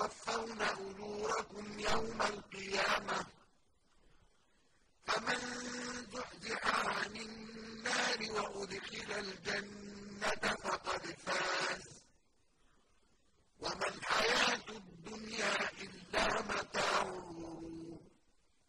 تُوَفَّوْنَ أُجُورَكُمْ يَوْمَ الْقِيَامَةِ ۚ. فَمَن زُحْزِحَ عَنِ النَّارِ وَأُدْخِلَ الْجَنَّةَ